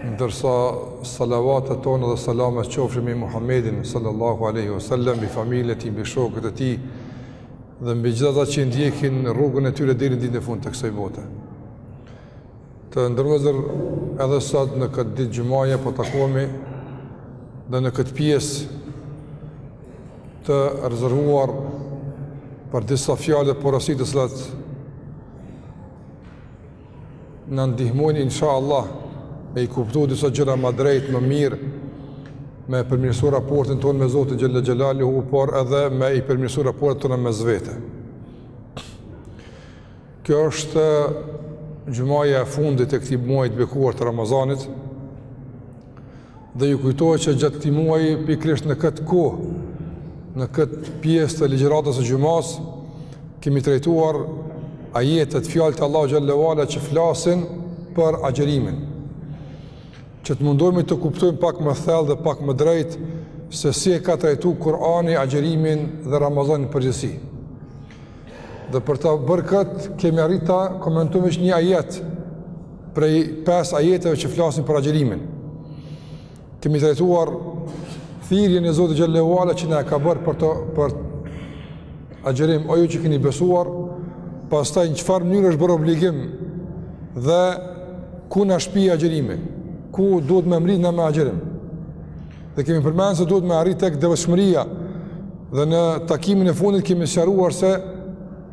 ndërsa salavatet tona dhe salamet qofshin mbi Muhammedin sallallahu alaihi wasallam, mbi familjen e tij, mbi shokët e tij dhe mbi gjithë ata që ndjekin rrugën e tyre deri në ditën e fundit të kësaj bote. Të nderuar vëllezër edhe sot në këtë ditë xhumaje po takohemi dhe në këtë pjesë të rezervuar për disa fjalë porosi të cilat na ndihmojnë inshallah me i kuptu disa gjëra ma drejt, më mirë, me përmirësu raportin tonë me Zotin xhel-le xhelaluhu, por edhe me e përmirësu raportin tonë me vete. Kjo është xhumaja e fundit e këtij muaji të bekuar të Ramazanit. Dhe ju kujtoj që gjatë këtij muaji pikërisht në këtë kohë, në këtë pjesë të ligjëratës së xhumasë, kemi trajtuar ajetet fjalët e Allahut xhel-le ve ala që flasin për agjerimin. Që të mundohemi të kuptojmë pak më thellë dhe pak më drejt se si e ka trajtu Kur'ani agjerimin dhe Ramazanin në përgjithësi. Dhe për ta bërë këtë, kemi arritë ta komentojmë një ajet prej pesë ajeteve që flasin për agjerimin. Kemi trajtuar thirrjen e Zotit xhel-le ve ala që na e ka bërë për të për agjerim, o ju që keni besuar, pastaj në çfarë mënyrë është bërë obligim dhe ku na shpie agjerimi, ku duhet me mrri na me agjerim. Dhe kemi përmend se duhet me arri tek devotshmëria dhe në takimin e fundit kemi sqaruar se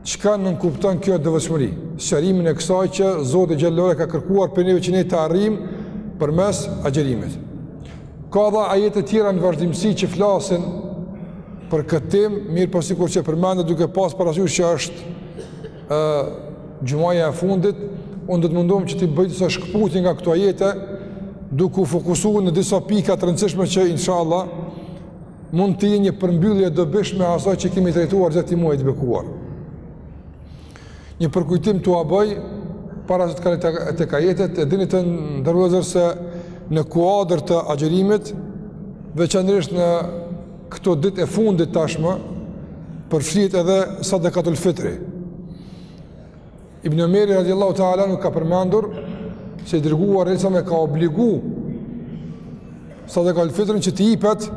çka nënkupton kjo devotshmëri, sqarimin e kësaj që Zoti xhel-le ve ala ka kërkuar prej neve që ne të arrijmë përmes agjerimit. Ka edhe ajete tjera në vazhdimësi që flasin për këtë temë, mirëpo sikur që përmenda duke pas parasysh që është Ë xhumaja e fundit unë do të mundohem që t'i bëj disa shkëputje nga këto ajete duke u fokusu në disa pika të rëndësishme që inshallah mund të jenë një përmbyllje e dobishme asaj që kemi trajtuar gjatë muajit të bekuar. Një përkujtim t'ua bëj para se të kaloj të, tek ajetet, e dini të nderuar vëllezër se në kuadër të agjerimit, veçanërisht në Këto ditët e fundit tashmë, përfshihet edhe sadakatul fitri. Ibn Omeri radiallahu ta'ala anhu ka përmendur se i dërguari alejhi selam e ka obligu sadakatul fitrin që të ipet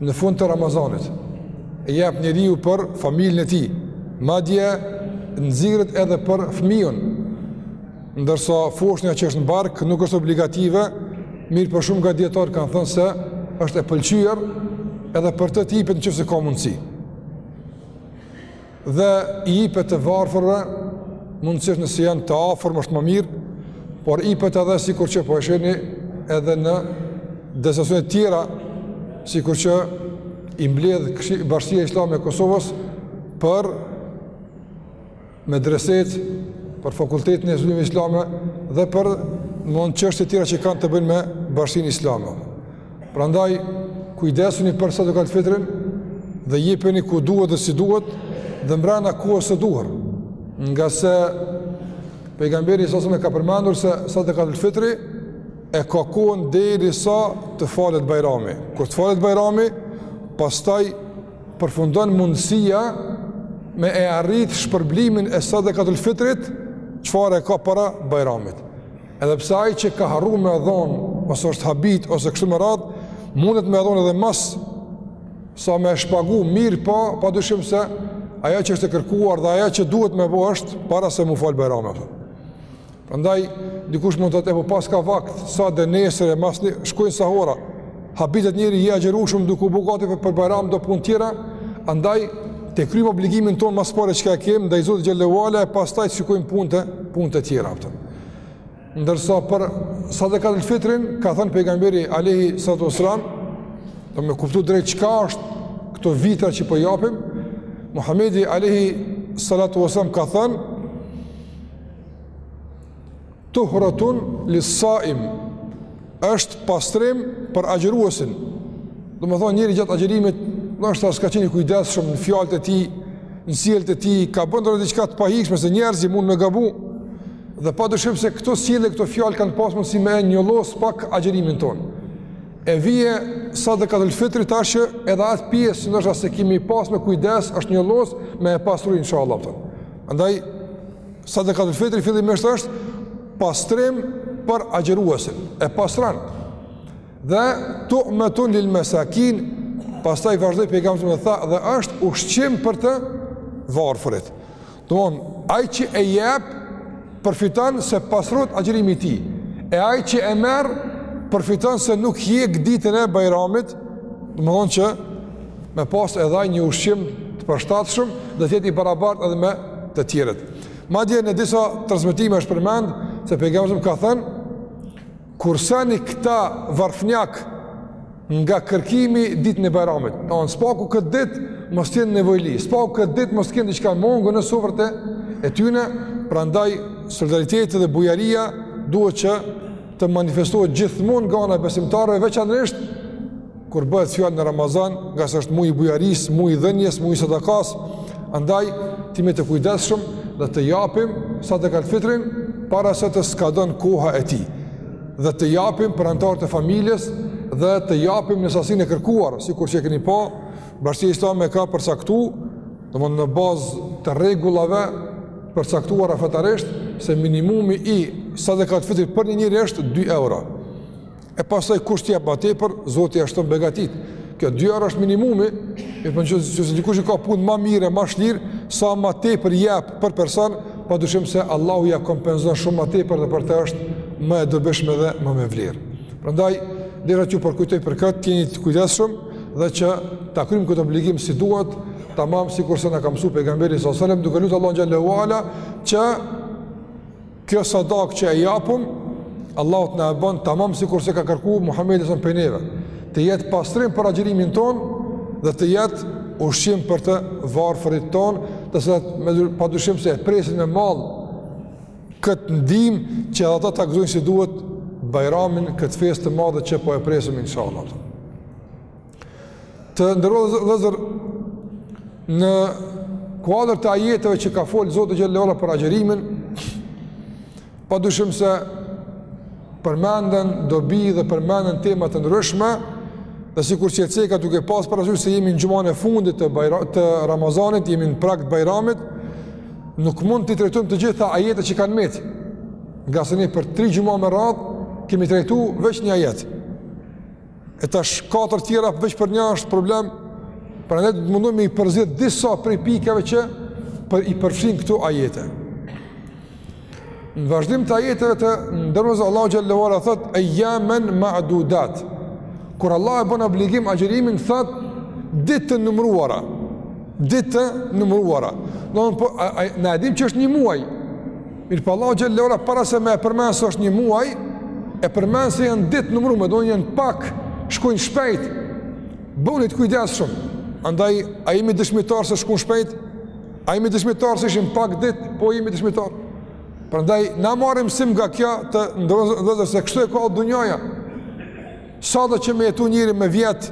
në fund të Ramazanit, e jep njeriu për familjen e tij, madje nxirret edhe për fëmijën. Ndërsa foshnja që është në bark nuk është obligative, mirëpo shumë nga dijetarët kanë thënë se është e pëlqyer edhe për të të ipet në qoftë se ka mundësi. dhe i jepet të varfërve mundësisht nëse janë të afërm është më mirë, por i jepet edhe sikur që po e shihni edhe në destinacione të tjera, sikur që i mbledh bashkësia islame e Kosovës për medreset, për fakultetin e studimeve islame dhe për shumë çështje të tjera që kanë të bëjnë me bashkësinë islame. Prandaj kujdesuni për sadakatul fitrin dhe jepeni ku duhet dhe si duhet dhe mbrenda kohës së duhur. Ngase pejgamberi alejhi selam e ka përmendur se sadakatul fitri e ka kohën derisa të falet Bajrami. Kur të falet Bajrami, pastaj përfundon mundësia me e arrit shpërblimin e sadakatul fitrit, çfarë e ka para Bajramit. Edhe pse ai që ka harru me e dhon, ose është habit, ose kështu me radhë, mundet me e dhon edhe mas, sa me shpagu, mirëpo, po, pa dyshim se ajo që është e kërkuar dhe ajo që duhet me bo është para se me u falë Bajrami. Andaj, dikush mund të thotë e po pse ka vakt, sot edhe nesër e masnesër, shkojnë sa hora, habitet njeri i angazhum duke u gatit për, për bajram do pun tjera, andaj, të kryjmë obligimin tonë ma s'pari që e kemi ndaj Zotit xhele ve ala e pastaj të shikojmë punët e tjera. Për. Ndërsa për sadakatul fitrin, ka thënë pejgamberi alejhi salatu ve selam, do me kuptu drejt çka është këto vitra që po japim, Muhammedi alejhi salatu ve selam ka thënë, tuhratun lis-saimi, Është pastrim për agjëruesin. Domethënë njeri gjatë agjërimit, ndoshta s'ka qenë i kujdesshëm në fjalët e tij, në sjelljet e tij, ka bënë ndonjë diçka të pahijshme se njerëzit mund me gabu. Dhe pa dyshim se këto sjellje, këto fjalë kanë pas mundësi me e njollos pak agjërimin tonë. E vjen sadakatul fitri tash që edhe atë pjesë që ndoshta s'e kemi pas me kujdes është njollos me e pastru inshallah. Pra, andaj Sadakatul fitri fillimisht është pastrim për agjëruesin, e pastron. Dhe tu'metun lil mesakin, pastaj vazhdoi pejgamberi e tha, dhe është ushqim për të varfërit. Domethënë, ai që e jep, përfiton se pastrohet agjërimi i tij. E ai që e merr, përfiton se nuk hjek ditën e bajramit, domethënë që me pas edhe ai një ushqim të përshtatshëm dhe të jetë i barabartë edhe me të tjerët. Madje në disa transmetime është përmend se pejgamberi alejhi selam ka thënë kurseni këta varfnjak nga kërkimi ditën e Bajramit. Domethënë së paku këtë ditë mos të jenë nevojli, së paku këtë ditë mos të kenë diçka mangu në sofrat e tyne, prandaj solidariteti dhe bujaria duhet që të manifestohet gjithmonë nga ana e besimtarëve veçanërisht kur bëhet fjalë në Ramazan, ngase është muaj i bujarisë, muaj i dhënies, muaj i sadakasë, andaj t'jemi të kujdesshëm dhe të japim sadekatul-fitrin para se të skadon koha e tij. Dhe të japim për anëtarët e familjes dhe të japim në sasinë e kërkuar, sikur që e keni pa, Bashkësia Islame ka përcaktu, domethënë në bazë të rregullave të përcaktuara fetarisht, se minimumi i sadekatul-fitrit për një njeri është 2 euro. E pastaj kush të jep ma tepër, Zoti ia shton begatitë. Kjo 2 euro është minimumi, e po në qoftë se dikush i ka punët ma mirë, ma shlirë, sa ma tepër jep për person, pa dyshim se Allahu ia kompenzon shumë ma tepër dhe për të është më e dobishme dhe më me vlerë. Prandaj, desha që ju përkujtoj për këtë, të jeni të kujdesshëm, dhe që ta kryjmë këtë obligim si duhet, tamam sikurse na ka mësuar pejgamberi sallallahu alajhi wasallam, duke lutur Allahun xhel-le ve ala që kjo sadakë që e japim, Allahu të na e bën tamam sikurse ka kërkuar Muhamedi sallallahu alajhi wasallam prej neve, të jetë pastrim për agjërimin tonë dhe të jetë ushqim për të varfërit tanë, të cilët padyshim se e presin me mall këtë ndihmë që edhe ata ta gëzojnë si duhet Bajramin, këtë festë të madhe që po e presim inshallah. Të nderuar vëllezër në kuadër të ajeteve që ka folë Zoti xhel-le ve ala për agjërimin, pa dyshim se përmenden dobi dhe përmenden tema të ndryshme, dhe sikur që e ceka duke pas parasysh se jemi në xhumanë e fundit të, bajra, të Ramazanit, jemi në prag të Bajramit, Nuk mund t'i trajtojmë të gjitha ajetet që kanë met. Ngase ne për 3 xhuma me radhë kemi trajtu veç një ajet. E tash katër tjera veç për një është problem. Prandaj mundohemi i përzgjedh disa prej pikave që po i përfshijnë këto ajete. Në vazhdim të ajeteve të nderuar vëllezër Allahu xhel-le ve ala thotë Ejjamen ma'dudat Kur Allah e bën obligim agjërimin thotë Ditë të numruara Ditë të numruara Na po, e dimë që është një muaj Mirëpo Allahu xhel-le ve ala para se me e përmend se është një muaj E përmend se janë ditë të numru Me thanë janë pak shkojnë shpejt Bëhuni të kujdesshëm Andaj a jemi dëshmitarë se shkojnë shpejt A jemi dëshmitarë se ishin pak ditë, po jemi dëshmitarë. Prandaj na marrim mësim nga kjo të nderuar vëllezër se kështu e ka dunjaja. Sado që me jetu njeri me vjet,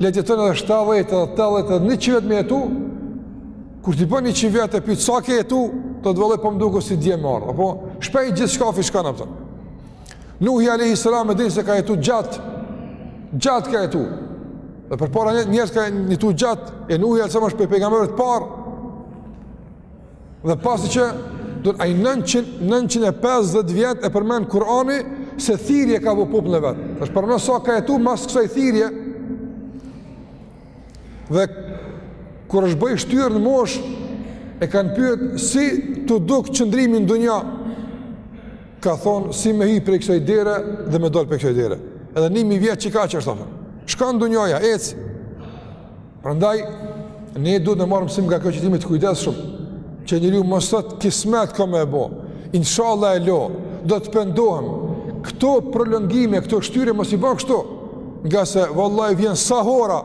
le të jeton edhe 70, 80, 100 vjet me jetu. Kur t'i bën 100 vjet e pyet sa ke jetu, thotë vallahi po më duket si dje me ardh. Apo shpejt gjithçka fish kanë ato. Nuhi alejhi selam e dimë se ka jetu gjatë, gjatë ka jetu. Dhe përpara njerëzit kanë jetu gjatë, e Nuhi alejhi selam është prej pejgamberëve të parë. Dhe pasi që, dhe ai 900, 950 vjet e përmend Kurani, se thirrje ka bë popullin e vet. është përmend sa ka jetu mas kësaj thirrje, Dhe kur është bë i shtyrë në moshë, e kanë pyet si t'u duk qëndrimi n'dunja, ka thonë si me hi prej kësoj dere dhe me dol prej kësoj dere. Edhe ni mijë vjet që ka që është thonë. Shkon dunjaja, ec. Prandaj, ne duhet të marrim mësim nga kjo që t'jemi të kujdesshëm, që njeriu mos thotë kismet kam me e bo, inshallah e lo, do të pendohem, këto prolongime, këto shtyrje mos i bën kështu, Ngase vallahi vjen sahora,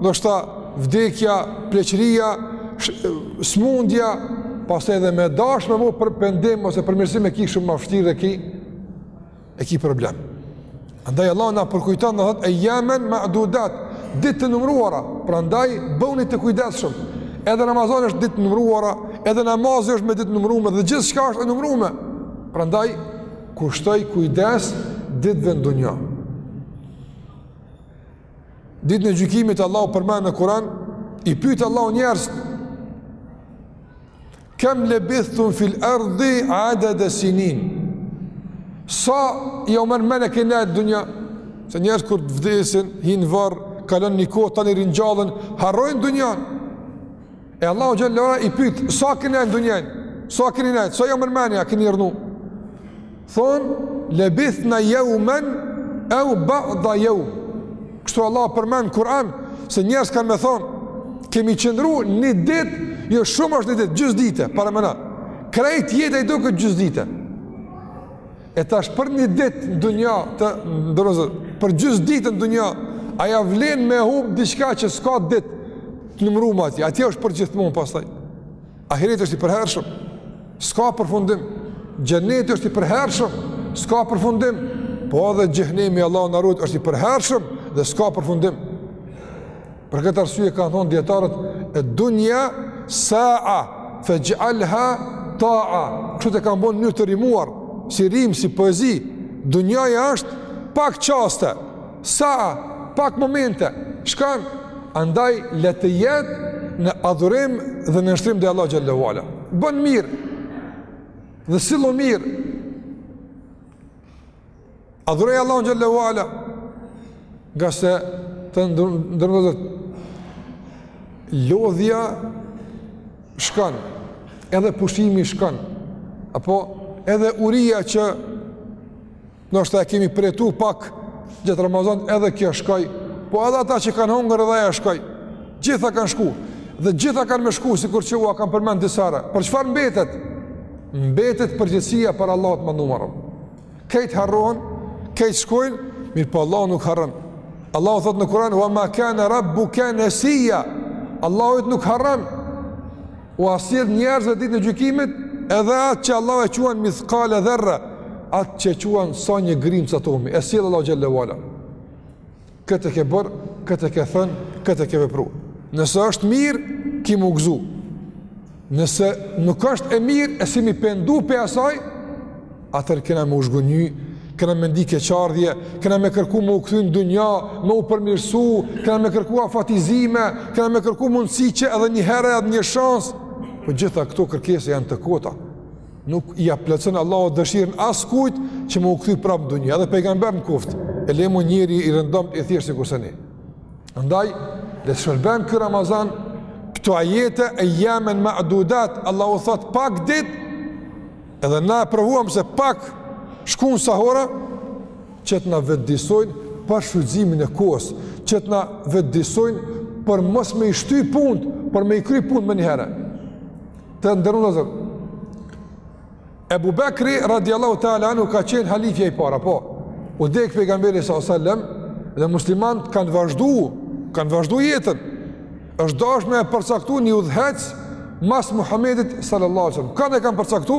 ndoshta vdekja, pleqëria, smundja, pastaj edhe me dash me bo për pendim ose përmirësim e ki shumë ma vështirë dhe e ki, e ki problem. Andaj Allahu na përkujton dhe thotë ejjamen ma'dudat, ditë të numruara, prandaj bëni të kujdesshëm. Edhe Ramazani është ditë t'numruara, edhe namazi është me ditë t'numrume dhe gjithçka është e numrume. Prandaj, Kushtoju kujdes ditëve n'dunja. Ditën e gjykimit Allahu përmend në Kuran, i pyet Allahu njerëzit, kem lebithtum fil erdi adede sinin, sa jau merr menja keni nejt n'dunja, se njerëzit kur të vdesin, hinë n'varr, kalon një kohë, tani ringjallen, harrojnë dunjanë, E Allahu xhelle ve ala i pyt, sa keni nejt n'dunja? Sa keni nejt? Sa jau merr menja keni rrnu? Thonë, lebithna jeumen ev ba'da jeum. Kështu Allahu përmend n'Kur'an, se njerëzit kanë me thonë, kemi qëndru një dit, jo shumë është një dit, gjys dite, paramendo. Krejt jeta i duket gjys dite. E tash për një dit në dunja të nderuar, për gjysë ditë në dunja, a ja vlen me humb diçka që s'ka ditë të numrume atje, atje është përgjithmonë pastaj. Ahireti është i përhershëm, s'ka përfundim, xheneti është i përhershëm, s'ka përfundim, po edhe xhehnemi Allahu na rujt është i përhershëm dhe s'ka përfundim. Për këtë arsye kanë thonë dijetarët ed-dunja sa'a fexh'alha ta'a. Kështu e kanë bë një të rimuar si rimë si poezi. Dunjaja është pak çaste, sa'a, pak momente. Shkon, andaj le të jetë në adhurim dhe nënshtrim ndaj Allahut xhelle ve ala. Bën mirë. Dhe sillu mirë. Adhuroje Allahun xhel-le ue ala, ngase të nderuar vëllezër, lodhja shkon, edhe pushimi shkon, apo edhe uria që ndoshta e kemi përjetu pak gjatë Ramazanit edhe kjo shkoj, po edhe ata që kanë hongër edhe ajo shkoj, gjitha kanë shku, dhe gjitha kanë me shku, sikur që ua kam përmend disa herë, por çfarë mbetet? Mbetet përgjegjësia para Allahut të madhëruar. Kejt harrohen, kejt shkojnë, mirëpo Allahu nuk harron. Allahu thot në Kur'an, "Wa ma kana rabbuka nasiya." Allahu nuk harron. Ua sjell njerëzve ditën e gjykimit, edhe atë që Allahu e quan mithkale dherra, atë që e quan sa një grimcë atomi, e sjell Allahu xhel-le ue ala. Këtë e ke bërë, këtë e ke thënë, këtë e ke vepru. Nëse është mirë, kemi m'u gëzu. Nëse nuk është e mirë, e s'jemi pendu prej asaj, atëherë kena me u zhgënjy, kena me ndi keqardhje, kena me kërku me u kthy në dunja, me u përmirësu, kena me kërku afatizime, kena me kërku mundësi që edhe një herë edhe një shansë. Po gjitha këto kërkesa janë të kota. Nuk ia plotëson Allahu dëshirën askujt që me u kthy prapë n'dunja, edhe pejgamber në koftë, e le më njeri i rëndomt i thjeshtë sikurse ne. Andaj, le të shërben ky Ramazan, këto ajete ejjamen ma'dudat, Allahu thot pak dit, edhe na e provuam se pak shkun sahora, që të na vetëdisojnë për shfrytëzimin e kohës, që të na vetëdisojnë për mos me i shty punët, por me i kry punët menjëherë. Të nderuar vëllezër, Ebu Bekri, radiallahu ta'ala anhu, ka qenë halifja i parë, po. U dekë pejgamberi s.a.s. dhe muslimant kanë vazhdu, kanë vazhdu jetën. Është dashtë me e përcaktu një udhëheqës mas Muhammedit s.a.s. Kanë e kanë përcaktu?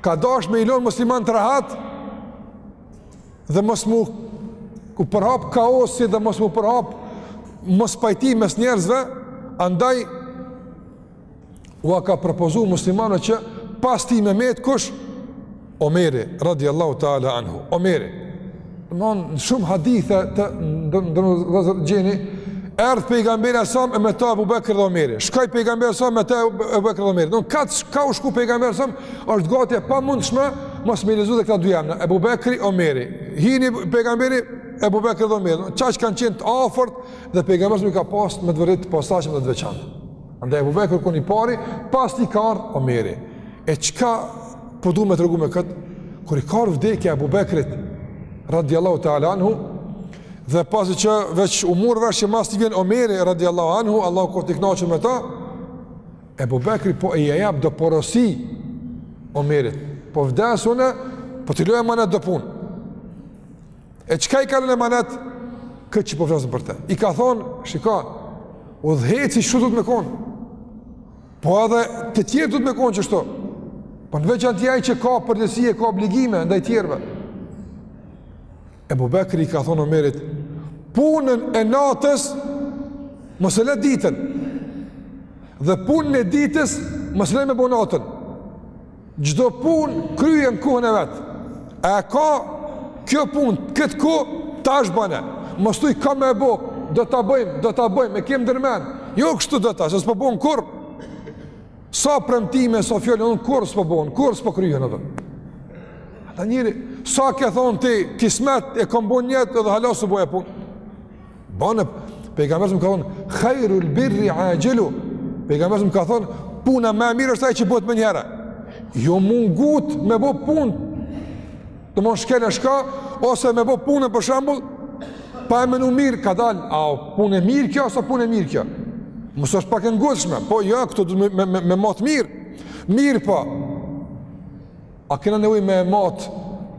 Ka dash me i lon muslimantë rahat dhe mos mu u përhap kaosi dhe mos mu përhap mospajtim mes njerëzve, andaj ua ka propozu muslimanëve që pas tij me metë kush? Omeri, radiallahu ta'ala anhu, Omeri. Domethënë në shumë hadithe të nderuar vëllezër gjeni erdh pejgamberi a.s. me ta Abu Bekr dhe Omeri. Shkoi pejgamberi a.s. me ta Abu Bekr dhe Omeri. Domethënë ka u shku pejgamberi a.s. është gati e pamundshme mos me i lexu edhe këta dy emna Abu Bekri Omeri. Hini pejgamberi Abu Bekr dhe Omeri. Qaq kanë qenë të afërt dhe pejgamberi a.s. i ka pas me të vërtetë të posaçëm dhe të veçantë. Andaj Abu Bekri u kon i pari, pas tij ka ardh Omeri. E çka po du me tregu me kët? Kur i ka ardh vdekja Abu Bekrit radhiyallahu ta'ala anhu dhe pasi që veç u mor vesh që mas tij vjen Omeri radhiyallahu anhu, Allahu koftë i kënaqur me ta. Abu Bekri po ia jap do porosi Omerit. Po vdes une, po t'i lo emanet do punë. E çka i ka lon emanet, këtë që po flasim për te. I ka thonë, shika, udhëheqësi kshtu duhet me konë. Po edhe të tjerët duhet me konë qështu. Po në veçanti ai që ka përgjegjësi e ka obligime ndaj tjerëve. Ebu Bekri i ka thonë Omerit, punën e natës mos e le ditën. Dhe punën e ditës mos e le me bo natën. Çdo punë kryje në kohën e vet. A e ka kjo punë këtë kohë tash, bone. Mos thuj kam me e bo, do ta bëjmë, do ta bëjmë, e kem ndërmend. Jo kështu do ta, se s'po bohen kurr. Sa premtime, sa fjalë e kurr s'po bohen, kurr s'po kryhen ato. Ata njeri, sa ke thonë ti, kismet e kom bon nijet edhe hala s'u bo ajo punë. Bone, pejgamberi alejhi selam ka thonë, hajrul birri axhilu, pejgamberi alejhi selam ka thonë, puna ma e mirë është ajo që bohet menjëherë, jo m'u ngut me bo punë, të bon shkel e shko, ose me bo punë për shembull, pa e menu mirë, kadalë, a punë e mirë kjo, a s'o punë e mirë kjo, mos është pak e ngutshme, po ja, jo, këto du me, me, me, me mat mirë, mirë po, A kena nevojë me e mat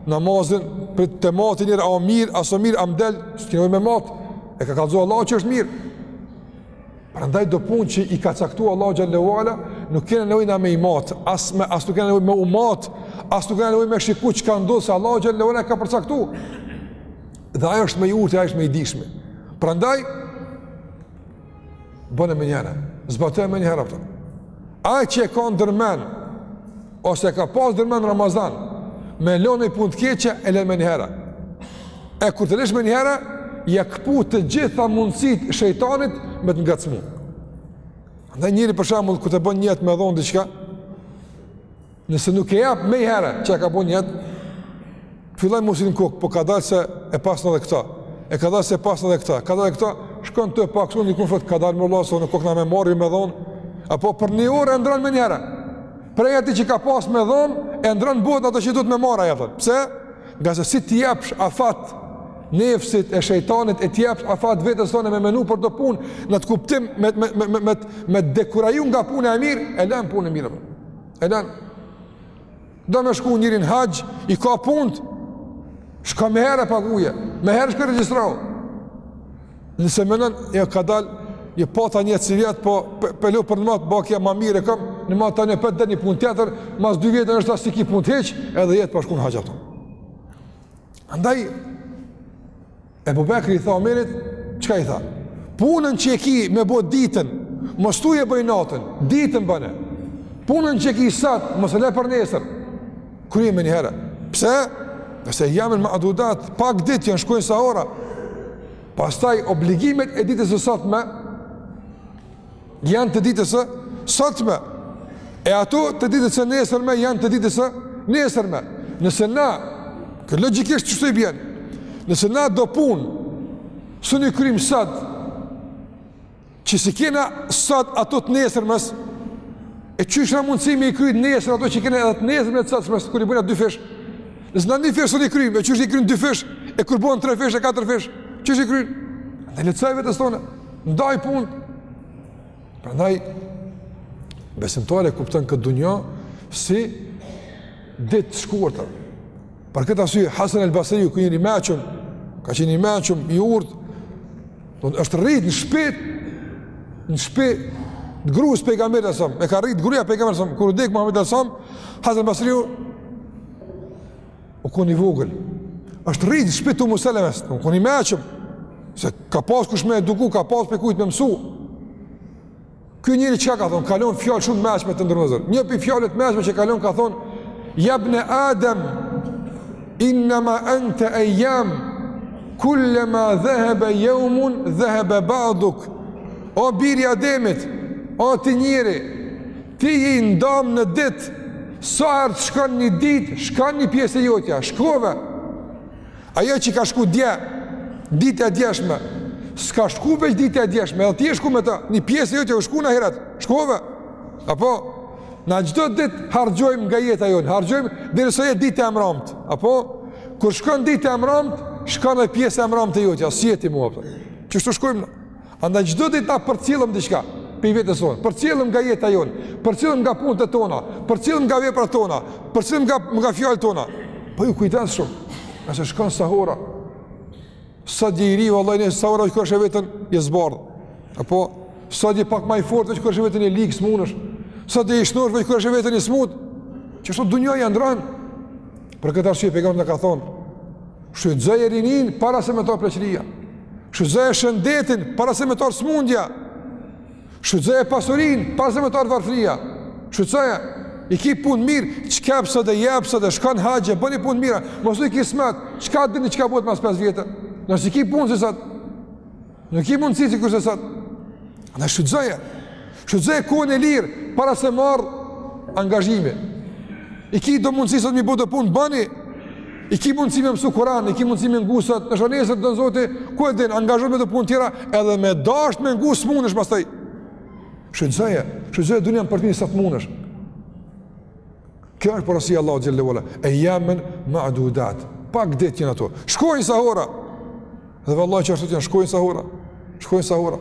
namazin, prit ta mati njëherë, a o mirë, a s'o mirë, a m'del, s'kena nevojë me mat, e ka kallzu Allahu që është mirë. Prandaj do punë që i ka caktu Allahu xhele ve ala, nuk kena nevojë na me i mat, as, me, as nuk kena nevojë me u mat, as nuk kena nevojë me shiku çka ndodh, se Allahu xhele ve ala e ka përcaktu. Dhe ai është më i urti, ai është më i dijshmi. Prandaj, Bone menjëherë, zbatoje menjëherë atë. Ai që e ka ndërmen, ose ka pas ndërmen n'Ramazan, me lon ni punë të keqe, e len menjëherë. E kur ta lësh menjëherë, ja këput të gjitha mundësitë shejtanit me të ngacmu. Andaj njeri për shembull, kur të bon nijet me dhonë diçka, Nëse nuk e jap menjëherë çka ka bon nijet, fillon m'u sill në kokë, po kadalë se e pasën edhe këta, e kadalë se e pasën edhe këta, kadalë këta, shkon tu e paksu, shkon një kumë fëtë, kadalë më lasë, o në kokë na me marri me dhonë, apo për një orë e ndrron menjëherë, prej atij që ka pas me dhonë, e ndrron bëhet në ato që duhet me marr, ja thotë, pse? Ngase si t'i jepsh afat nefsit e shejtanit e t'i jepsh afat vetes tonë me menu për do punë, n'atë kuptim me, me, me, me, me, me t'dekuraju nga puna e mirë, e len punën e mirë. E lan, do me shku njeri n'haxh, i ka punët, shko me herë e paguje, me herë shko regjistrohu. Nëse menon, e ka dal, një pata një sivjet, po pe lo për në mot, ba kja ma mire kam, në mot tani pe t'del një punë tjetër, mas dy vjete nashta s'i ki punët hiç, edhe jet pa shku në haxh, apo. Andaj, Ebu Bekri i tha Omerit, çka i tha? Punën që e ki me bo ditën, mos thuj e bëj natën, ditën bëne. Punën që e ki sot, mos e le për nesër. Kryje menjëherë. Pse? Se ejjamen ma'dudat, pak ditë janë shkojnë sa ora. Pastaj, obligimet e ditës së sotme, janë të ditës së sotme. E ato të ditës së nesërme janë të ditës së nesërme. Nëse na, kë logjikisht qështu i bjen. Nëse na do punë s'un i krym sot. Që s'i kena sot ato të nesërmes, e qysh na mundësi me i kryt nesër ato që kena edhe të nesërme të sotme, kur i bëna dy fish. Nëse na një fish s'un i krym, e qysh i krym dy fish, e kur bën tre fish e katër fish, qysh i krym. Ne lehtësojmë vetes tonë. Ndaj pun. Prandaj besimtari kupton këtë dunja si ditë të shkurtër. Për këtë arsye Hasan al-Basriu ky njeri i meçëm ka qenë i meçëm i urtë është rrit në shpit në shpit t'grues pejgamberit alejhi selam e ka rrit gruja e pejgamberit alejhi selam kur u dek Muhamedi alejhi selam Hasan al-Basriu O kon i vogël. Është rrit në shpi të Umu Selemes, o kon i meçëm. Se ka pas kush me eduku, ka pas pi kujt me mësu. Ky njeri çka ka thon, ka lon fjalë shumë t'meçme të ndërmëzon. Një pi fjalët e meçme që ka lon ka thon, "Yabna Adam, inna ma anta ayyam, kullama dhahaba yawmun dhahaba ba'duk." O bir i Ademit, o ti njeri, Ti je i ndamë në ditë, sa herë të shkon një ditë, shkon një pjesë e jotja, shkove. Ajo që ka shku dje, ditë e djeshme, s'ka shku veç ditë e djeshme, edhe ti je shku me ta, një pjesë e jotja u shku n'ahiret, shkove. Apo, na çdo ditë harxhojmë nga jeta jonë, harxhojmë derisa jet dita e mramët. Apo, kur shkon dita e mramët, shkon dhe pjesa e mramët e jotja, s'jet ma, apo. Qështu shkojmë na. Andaj çdo ditë ta përcjellëm diçka pi vetes sonë, përcjellëm nga jeta jonë, përcjellëm nga punët tona, përcjellëm nga veprat tona, përcjellëm nga nga fjalët tona. Po ju kujdes shumë. Se shkon sa ora. Sa dje i ri vallahi sa ora veç kur e sheh veten je zbardh. Apo sa dje pak ma i fortë veç kur e sheh veten je lig, s'mundesh. Sa dje i shnosh veç kur e sheh veten i smut. Qështu dunjaja ndrron. Për këtë arsye pejgamberi na ka thonë: "Shfrytëzoje rininë para se me t'ardh pleqëria. Shfrytëzoje shëndetin para se me t'ardh smundja. Shfrytëzoje pasurinë para se me t'ardh varfëria. Shfrytëzoje i ki punët mirë, çka jep sot e jep sot, shkon haxh, bëni punë të mira. Mos i kismet, çka dini çka bëhet mas 5 vjetëve. Nëse i ki punët si sot, Në ki mundësi sikurse sot, ani shfrytëzoje, shfrytëzoje kohën e lirë, para se me ardh angazhimi. I ki do mundësi sot me bo do punë, bani, i ki mundësi me mësu kuran, i ki mundësi me ngu sot, nashta nesër don Zoti, ku e din, angazhon me do punë tjera, edhe me dasht me ngu s'munesh pastaj. Shfrytëzoje, shfrytëzoje dunjanë për t'mirë sa t'munesh. Kjo është porosia e Allahut xhelle ue ala. Ejjamen ma'dudat. Pak ditë janë ato. Shkojnë sa hora. Dhe vallahi që ashtu janë shkojnë sa hora. Shkojnë sa hora.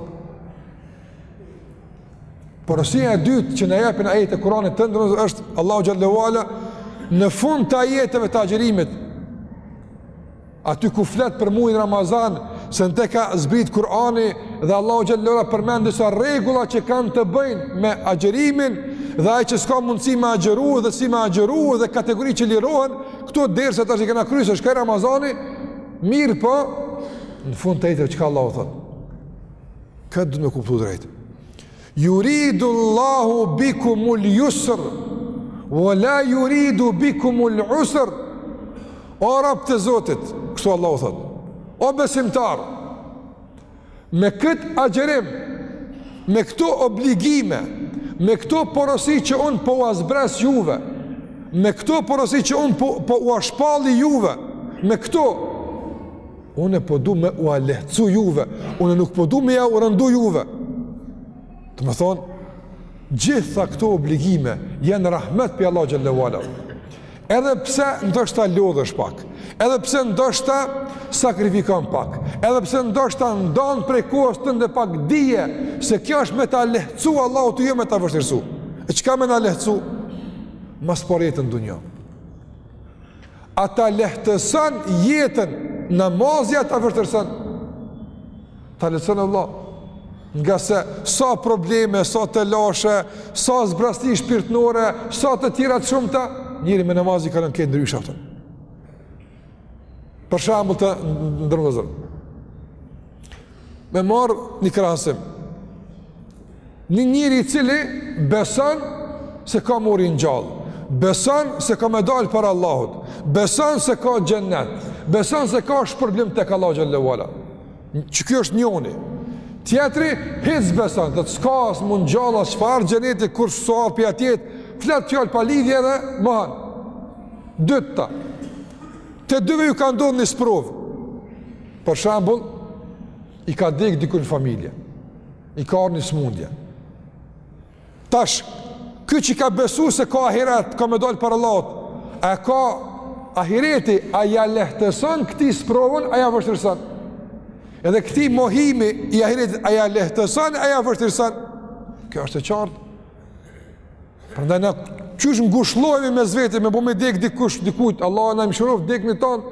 Porosia e dytë që na japin ajetet e Kuranit, të nderuar vëllezër, është Allahu xhelle ue ala në fund të ajeteve të agjërimit. Aty ku flet për muajin Ramazan, se në te ka zbrit Kur'ani dhe Allahu xhelle ue ala përmend disa rregulla që kanë të bëjnë me agjerimin dhe ai që s'ka mundësi me agjëru dhe si me agjëru dhe kategori që lirohen, këto derse tash i kena kry se shkoi Ramazani, mirëpo në fund të ajeteve çka Allahu thot. Këtë duhet me kuptu drejt. Yuridu Allahu bikumul yusr wa la yuridu bikumul usr. O rob të Zotit, kështu Allahu thot. O besimtar, me kët agjërim, me këto obligime, me këto porosi që unë po ua zbres juve, me këto porosi që unë po po ua shpalli juve, me këto Unë po du me ua lehcu juve, unë nuk po du me ja u rëndu juve. Domethonë, gjitha këto obligime janë rahmet pi Allahut xhelle ue ala. Edhe pse ndoshta lodhesh pak, edhe pse ndoshta sakrifikon pak, edhe pse ndoshta ndan prej kohës tënde pak, dije se kjo është me ta lehcu Allahu ty, jo me ta vështirësu. E çka me na lehcu? Ma s'pari jetën n'dunja. A ta lehtëson jetën namazi a ta vështirëson? Ta lehtëson o vëlla. Nga se sa probleme, sa telashe, sa zbrasti shpirtnore, sa të tjera të shumta, njëri me namaz i kalon, krejt ndryshe i kapton. Për shembull të nderuar vëllezër. Me marrë një krahasim. Një njeri i cili beson se ka m'u ringjallë, beson se ka me dalë para Allahut, beson se ka xhennet, beson se ka shpërblim tek Allahu xhele ve ala. Qe ky është njoni. Tjetri, hiç s'beson, dhe thotë s'ka as m'u ngjallë, çfarë xhennetit, kush s'u ardh prej atje, flet fjalë pa lidhje dhe mohon. Dytë këta. Të dyve ju ka ndodhë një sprovë. Për shembull, i ka dekë dikush n'familje. I ka ra një smundje. Tash, ky që ka besu se ka ahiret, ka me dalë para Allahut, a ka ahireti, a ja lehtëson këtij sprovën, a ja vështirëson. Edhe këtij mohimi i ahiretit, a ja lehtëson, a ja vështirëson. Kjo është e qartë. Prandaj na qysh ngushllohemi mes veti me bo me dek dikush dikujt, Allah na mëshiroft dek në ton.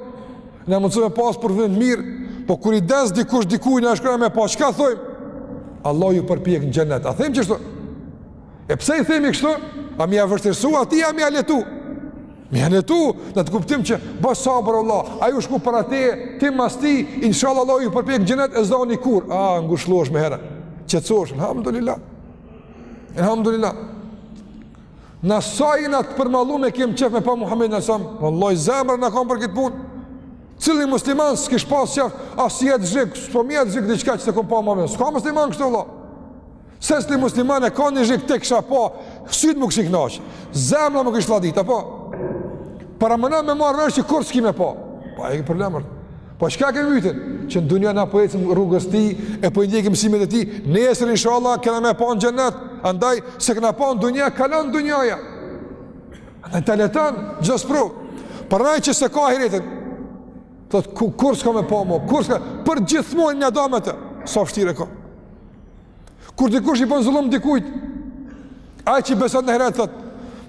Na mëson të pas për vend mirë, po kur i des dikush dikujt na shkruan me pa çka thojmë. Allah ju përpjekt në xhenet. A themi kështu? E pse i themi kështu? A me ia vështirësu atij a me ia lehtu? Me ia lehtu, në atë kuptim që bon sabër vlla, ai u shku para teje, ti mas ti, inshallah Allah ju përpjekt në xhenet e s'dahi kurrë. Ah, ngushllohesh menjëherë. Qetësohesh, alhamdulillah. Elhamdulillah. Na sa jena t'përmallum e kemi qef me pa Muhammedin alejhi selam, vallahi zemra na kan për këtë punë. Cili musliman s'kish pas qef, a s'i djeg zhig, s'po m'djeg zhig dhe çka që s'e kom pa Muhammedin, s'ka musliman kështu vallahi. Secili musliman e ka një zhig ta kisha pa, sytë m'u kishin knaqë, zemra m'u kish fladit, apo? Paramendo me marrë vesh që kurrë s'ki me pa, pa e ki problemër. Po çka ke ymytin? Që në dunja na po ecim rrugës tij, e po i ndjekim synetet e tij, nesër inshallah kena me pa në xhennet, ani që s'e kena pa në dunja, kalon dunjaja. E ta lehton çdo sprovë. Po ai që s'e ka ahiretin, thotë ku, kurrë s'ka me pa mo, kurrë s'ka, përgjithmonë u ndamë me të, sa vështirë e ka. Kur dikush i bën zullum dikujt, ai që beson në ahiret thot,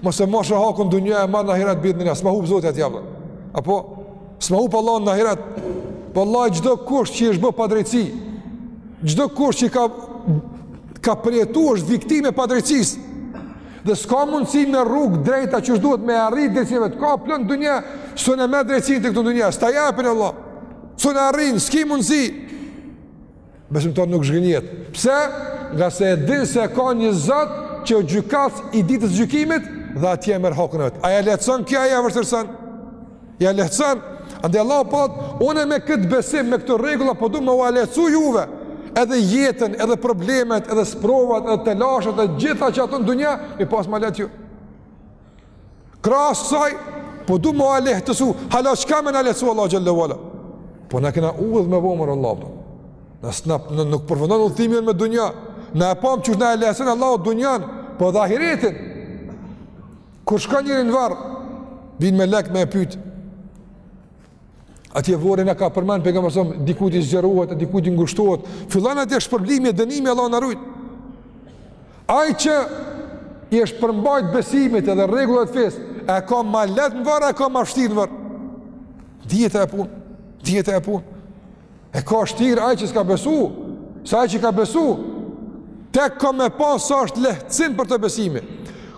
mos e marrsha hakun n'dunja e marr në ahiret biidhnilah, s'ma hup Zoti atje vallahi. Apo s'ma hup Allahu në ahiret. Vallahi çdo kush që i është bë padrejtësi, çdo kush që ka ka përjetu është viktimë e padrejtësisë. Dhe s'ka mundësi me rrugë t'drejta qysh duhet me arrit drejtësinë e vet, ka plot n'dunja, s'un e merr drejtësinë në këtë dunja, s'ta japin vlla, s'un e arrin, s'ki mundësi, Besimtari nuk zhgënjehet. Pse? Ngase e din se ka një Zot që është gjykatës i ditës gjykimit dhe atje e merr hakun vet. A ja lehtëson kjo a ja vështirëson? Ja lehtëson. Andaj Allah po thot unë me këtë besim, me këto rregulla po du me ua lehtësu juve edhe jetën, edhe problemet, edhe sprovat, edhe telashet, edhe gjitha qato në dunja, m'i pas më lehtë ju. Krahas saj, po du me ua lehtësu, hala çka me na lehtësu Allahu xhele ve ala. Po na kena udhë me bo mor vlla për. Ne s'na p, ne, nuk përfundon udhëtimi me dunja. Na e pamë qysh na e lehtëson Allahu dunjan, po dhe ahiretin. Kur shkon njeri në varr, vijnë melekët me e pyt. Atje vorri na ka përmend pejgamberi alejhi selam, dikujt i zgjerohet, dikujt i ngushtohet, fillon atje shpërblimi e dënimi Allah na rujt. Ai që i është përmbajt besimit edhe rregullave t'fesë, e ka ma lehtë në varr, e ka ma vshtirë në varr. Dihet ajo punë, dihet ajo punë. E ka shtirë ai që s'ka besu, se ai që ka besu, tek ka me pa sa është lehtësim për të besimi.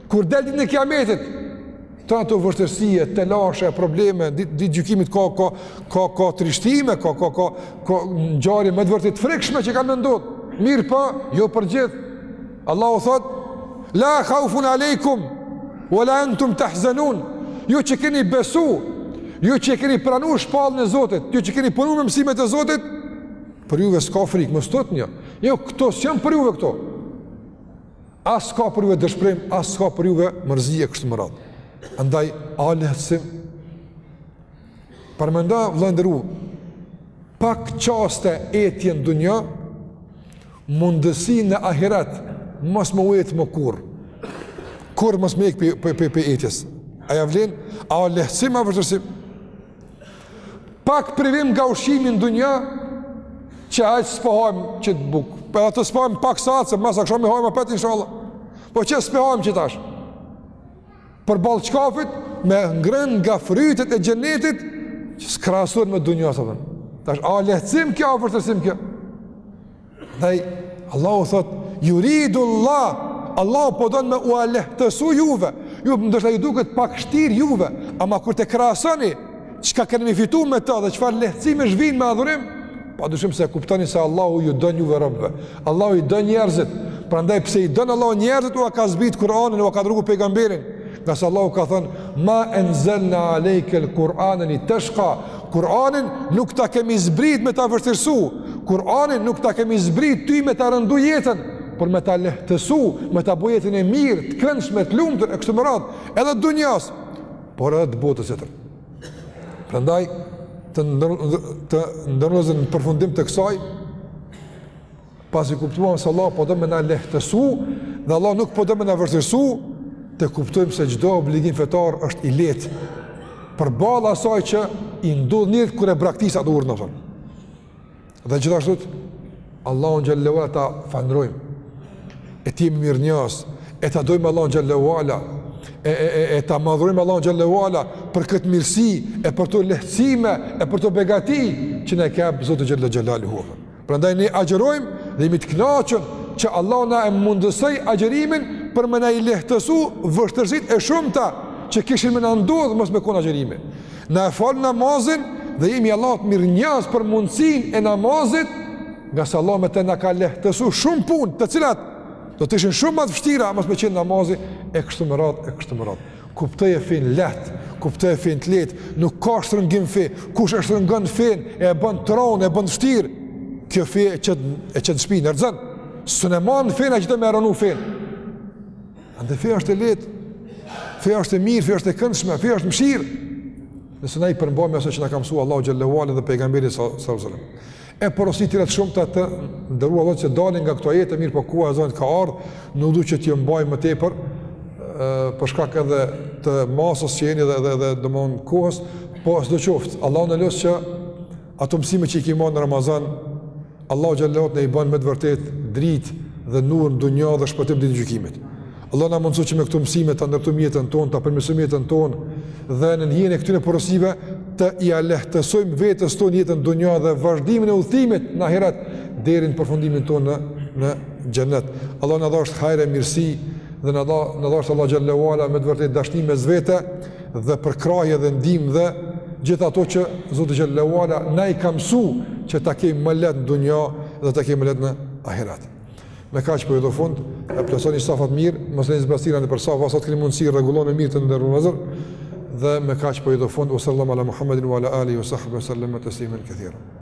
Kur del ditën e kijametit, tana ato vështirësi e telashe, probleme, ditë, ditë t'gjykimit ka, ka, ka, ka trishtime, ka, ka, ka, ka ngjarje me të vërtetë t'frikshme që kanë me ndodh. Mirëpo, po, jo për gjithë, Allahu thot, la khaufun alejkum, wa la entum tahzenun, ju që keni besu, ju që e keni pranu shpalljen e Zotit, ju që keni punu me mësimet e Zotit, për juve s'ka frikë, mos tutni, jo, këto s'janë për juve këto, as ka për juve dëshprim, as ka për juve mërzi e kështu me radhë. Andaj, a lehtësim, pa mendo vlla i nderu, pak çaste etje n'dunja, mundësi në ahiret mos me u et më kurrë kurrë mos me hjek për, për, prej etjes a ja vlen a o lehtësim a vështirësim pak privim nga ushqimi n'dunja që hajt s'po hajmë qet bukë por edhe s'po hajmë pak sahat se mas akshami hajmë apet inshallah po që s'po hajmë qetash Përballë çka fiton me ngrënë nga frytet e xhenetit që s'krahasohen me t'dunjas ato. Tash a lehtësim kjo apo vështirësim kjo? Andaj Allahu thot, "Yuridu Allah Allahu po don me ua lehtësu juve. Ju ndoshta ju duket pak shtir juve, ama kur të krahasoni çka keni me fitu me to dhe çfarë lehtësimesh vijnë me adhurim, padyshim se e kuptoni se Allahu ju don juve robëve. Allahu i don njerëzit, prandaj pse i don Allahu njerëzit ua ka zbrit Kur'anin, ua ka dërgu pejgamberin. Ngase Allahu ka thënë: "Ma anzalna alayka al-Qur'ana litashqa." Kur'anin nuk ta kemi zbrit me ta vështirësu. Kur'anin nuk ta kemi zbrit ty me ta rëndu jetën, por me ta lehtësu, me ta bo jetën e mirë, të këndshme, të lumtur e kështu me radhë, edhe t'dunjas, por edhe të botës tjetër. Prandaj të nder, të nderuar, në përfundim të kësaj pasi kuptuam se Allah po do me na lehtësu dhe Allah nuk po do me na vështirësu, të kuptojmë se çdo obligim fetar është i lehtë përballë asaj që i ndodh njeriut kur e braktis atë urdhën fetar. Dhe gjithashtu të, Allahun xhelle ve ala ta falënderojmë, e t'i jemi mirënjohës, e ta dojmë Allahun xhelle ve ala, e, e, e, e ta madhërojmë Allahun xhelle ve ala për këtë mirësi, e për këto lehtësime, e për këto begati, që na i ka bë Zoti xhelle xhelaluhu. Prandaj ne agjërojmë dhe jemi të kënaqur që Allahu na e mundësoi agjërimin për me na i lehtësu vështirësitë e shumta që kishin me na ndodh mos me kon agjërimi. Na e falim namazin dhe jemi Allahut mirënjohës për mundësinë e namazit, ngase Allahu me të na ka lehtësu shumë punë të cilat do të ishin shumë ma të vështira mos me qenë namazi e kështu me radhë, e kështu me radhë. Kuptoje fenë lehtë, kuptoje fenë të lehtë, nuk ka shtrëngim n'fe, kush e shtrëngon fenë, e bën t'ronë, e bën vështirë, kjo fe e qet, e qet n'shpinë, e rrëzon, s'un e man fenë ai që do me e rënu fenë. Andaj feja është e lehtë, feja është e mirë, feja është e këndshme, feja është mëshirë, nëse na i përmbahemi asaj që na ka mësu Allahu xhelle ve ala dhe pejgamberi sallallahu alaihi wasallam. e porosi të tjera të shumta, të nderuar, që dalin nga këto ajete, mirëpo koha e ezanit ka ardhë, nuk du që t'ju mbaj më tepër, për shkak edhe të masës që jeni dhe, dhe, dhe domethënë kohës, po sido qoftë, Allahun e lus që ato mësime që i kemi në Ramazan, Allahu xhelle ve ala t'na i ban me të vërtetë dritë dhe nur në dunja dhe shpëtim n'ditën e gjykimit. Allahu na mundësoftë që me këto mësime ta ndërtojmë jetën tonë, ta përmirësojmë jetën tonë, dhe nën hijen e këtyne porosive, t'ia lehtësojmë vetes tonë jetën n'dunja dhe vazhdimin e udhëtimit në ahiret, deri në përfundimin tonë në, në xhennet. Allahu na dhashtë hajr e mirësi, dhe na dhashtë Allahu xhelle ve ala me të vërtetë dashni mes vete, dhe përkrahje dhe ndihmë dhe gjithë ato që Zoti xhelle ve ala na i ka mësu që ta kemi më lehtë në dunja dhe ta kemi më lehtë në ahiret. Me kaq po i do fund, e plotësoni safat mirë, mos leni zbrazëtira nëpër safa, sa të keni mundësi rregulloni mirë, të nderuar vëllezër, dhe me kaq po i do fund sallallahu ala muhammedin wa ala alihi wa sahbihi sallam taslima kethira.